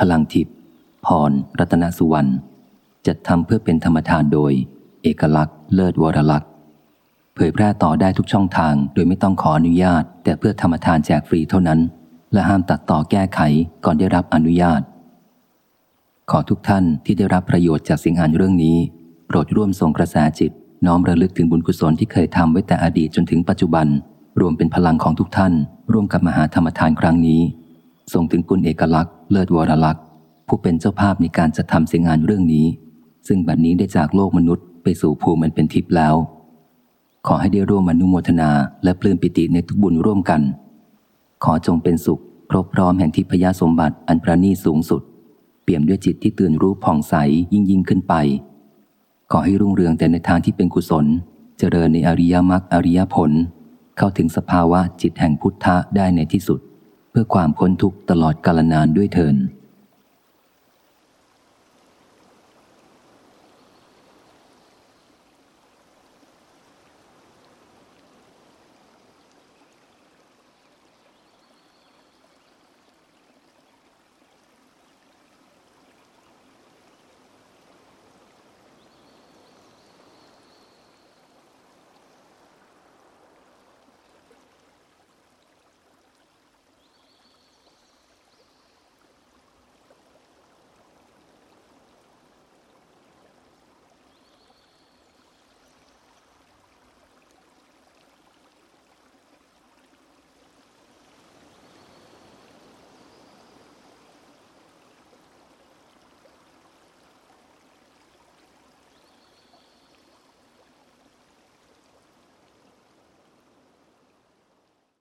พลังทิพย์พร รัตนสุวรรณจัดทำเพื่อเป็นธรรมทานโดย เอกลักษณ์ เลิศวรลักษณ์เผยแพร่ต่อได้ทุกช่องทาง โดยไม่ต้องขออนุญาต แต่เพื่อธรรมทานแจกฟรีเท่านั้น และห้ามตัดต่อแก้ไขก่อนได้รับอนุญาต ขอทุกท่านที่ได้รับประโยชน์จากสิ่งอ่านเรื่องนี้ โปรดร่วมส่งกระแสจิต น้อมระลึกถึงบุญกุศลที่เคยทำไว้แต่อดีตจนถึงปัจจุบัน รวมเป็นพลังของทุกท่าน ร่วมกับมหาธรรมทานครั้งนี้ ส่งถึงคุณเอกลักษณ์เลิศวรลักษณ์ ผู้เป็นเจ้าภาพในการจัดทำสิ่งงานเรื่องนี้ ซึ่งบัดนนี้ได้จากโลกมนุษย์ไปสู่ภูมิมันเป็นทิพย์แล้ว ขอให้ได้ร่วมอนุโมทนาและปลื้มปิติในทุกบุญร่วมกัน ขอจงเป็นสุขครบพร้อมแห่งทิพยสมบัติอันประณีสูงสุด เปี่ยมด้วยจิตที่ตื่นรู้ผ่องใสยิ่งยิ่งขึ้นไป ขอให้รุ่งเรืองแต่ในทางที่เป็นกุศล เจริญในอริยมรรคอริยผล เข้าถึงสภาวะจิตแห่งพุทธะได้ในที่สุด เพื่อความพ้นทุกข์ตลอดกาลนานด้วยเทิน